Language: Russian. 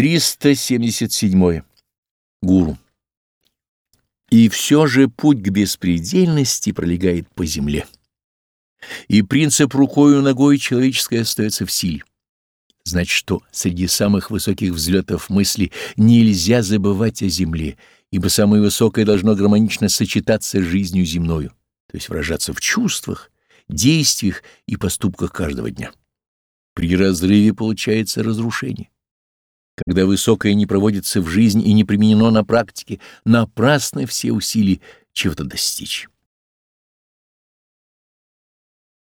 377. Гуру. И все же путь к беспредельности пролегает по земле. И принцип рукою ногой человеческой остается в силе. Значит, что среди самых высоких взлетов мысли нельзя забывать о земле, ибо самое высокое должно гармонично сочетаться с жизнью земною, то есть выражаться в чувствах, действиях и поступках каждого дня. При разрыве получается разрушение. Когда высокое не проводится в жизнь и не применено на практике, напрасны все усилия чего-то достичь.